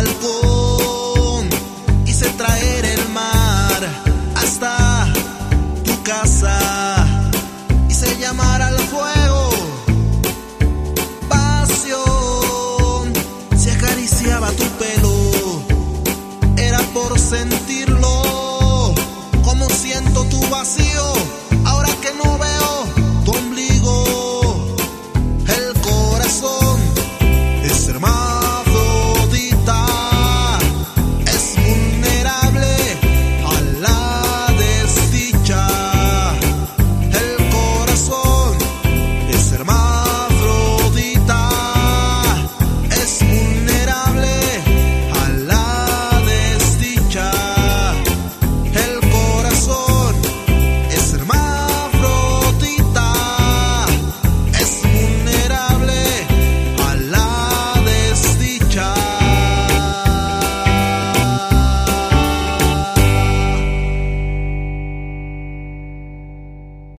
balcón, hice traer el mar hasta tu casa.